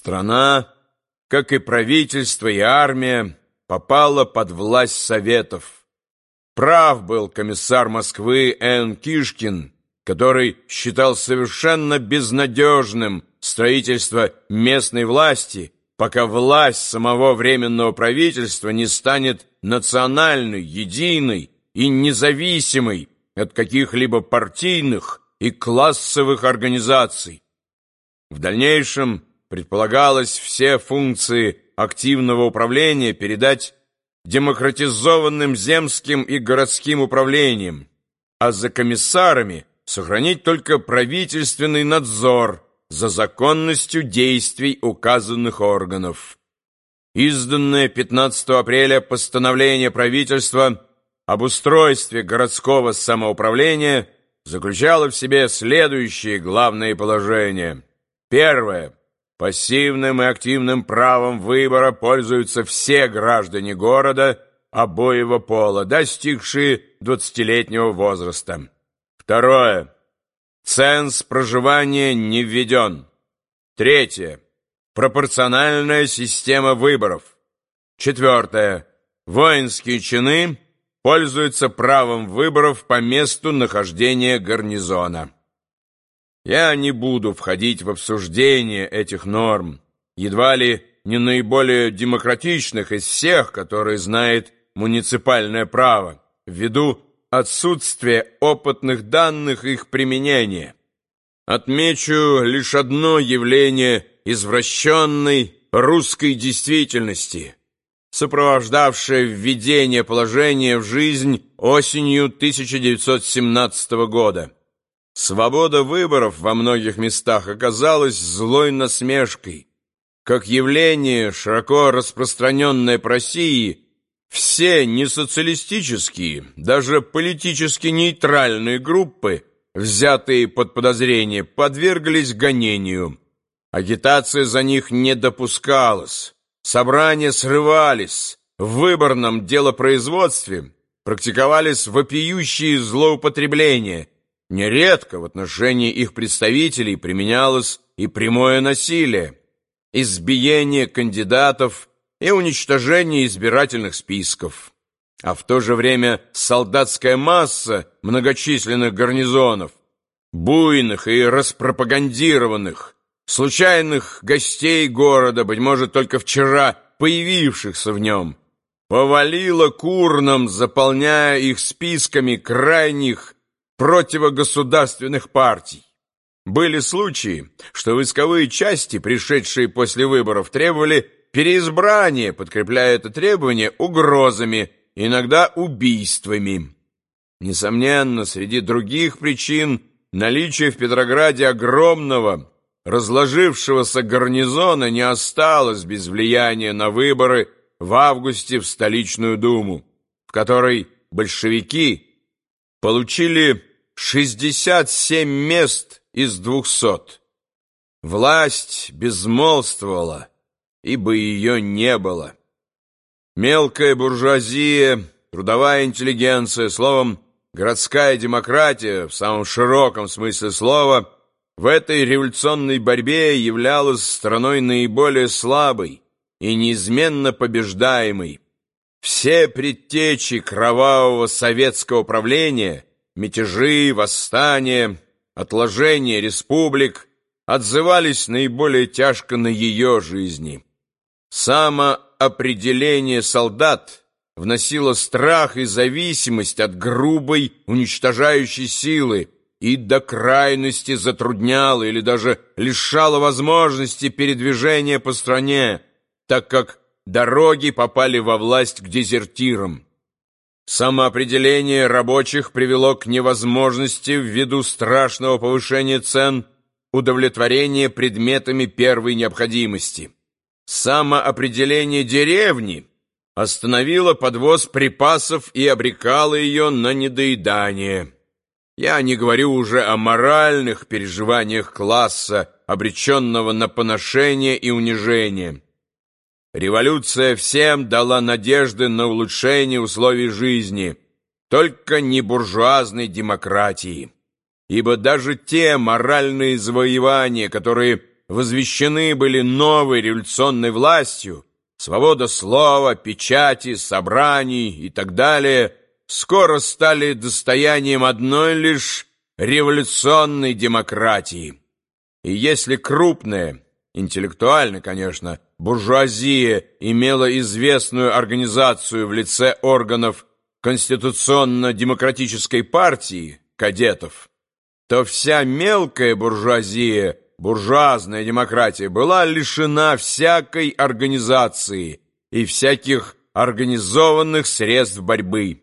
Страна, как и правительство и армия, попала под власть Советов. Прав был комиссар Москвы Н. Кишкин, который считал совершенно безнадежным строительство местной власти, пока власть самого Временного правительства не станет национальной, единой и независимой от каких-либо партийных и классовых организаций. В дальнейшем предполагалось все функции активного управления передать демократизованным земским и городским управлениям, а за комиссарами сохранить только правительственный надзор за законностью действий указанных органов. Изданное 15 апреля постановление правительства об устройстве городского самоуправления заключало в себе следующие главные положения. Первое. Пассивным и активным правом выбора пользуются все граждане города обоего пола, достигшие двадцатилетнего возраста. Второе. Ценз проживания не введен. Третье. Пропорциональная система выборов. Четвертое. Воинские чины пользуются правом выборов по месту нахождения гарнизона. Я не буду входить в обсуждение этих норм, едва ли не наиболее демократичных из всех, которые знает муниципальное право, ввиду отсутствия опытных данных их применения. Отмечу лишь одно явление извращенной русской действительности, сопровождавшее введение положения в жизнь осенью 1917 года. Свобода выборов во многих местах оказалась злой насмешкой. Как явление, широко распространенное по России, все несоциалистические, даже политически нейтральные группы, взятые под подозрение, подверглись гонению. Агитация за них не допускалась, собрания срывались, в выборном делопроизводстве практиковались вопиющие злоупотребления – Нередко в отношении их представителей применялось и прямое насилие, избиение кандидатов и уничтожение избирательных списков. А в то же время солдатская масса многочисленных гарнизонов, буйных и распропагандированных, случайных гостей города, быть может, только вчера появившихся в нем, повалила курном, заполняя их списками крайних противогосударственных партий. Были случаи, что войсковые части, пришедшие после выборов, требовали переизбрания, подкрепляя это требование угрозами, иногда убийствами. Несомненно, среди других причин наличие в Петрограде огромного, разложившегося гарнизона не осталось без влияния на выборы в августе в столичную думу, в которой большевики получили 67 мест из двухсот. Власть безмолвствовала, ибо ее не было. Мелкая буржуазия, трудовая интеллигенция, словом, городская демократия в самом широком смысле слова, в этой революционной борьбе являлась страной наиболее слабой и неизменно побеждаемой. Все предтечи кровавого советского правления – мятежи, восстания, отложения республик отзывались наиболее тяжко на ее жизни. Самоопределение солдат вносило страх и зависимость от грубой уничтожающей силы и до крайности затрудняло или даже лишало возможности передвижения по стране, так как дороги попали во власть к дезертирам. Самоопределение рабочих привело к невозможности ввиду страшного повышения цен удовлетворения предметами первой необходимости. Самоопределение деревни остановило подвоз припасов и обрекало ее на недоедание. Я не говорю уже о моральных переживаниях класса, обреченного на поношение и унижение. Революция всем дала надежды на улучшение условий жизни, только не буржуазной демократии. Ибо даже те моральные завоевания, которые возвещены были новой революционной властью, свобода слова, печати, собраний и так далее, скоро стали достоянием одной лишь революционной демократии. И если крупная, интеллектуально, конечно, буржуазия имела известную организацию в лице органов конституционно-демократической партии, кадетов, то вся мелкая буржуазия, буржуазная демократия была лишена всякой организации и всяких организованных средств борьбы.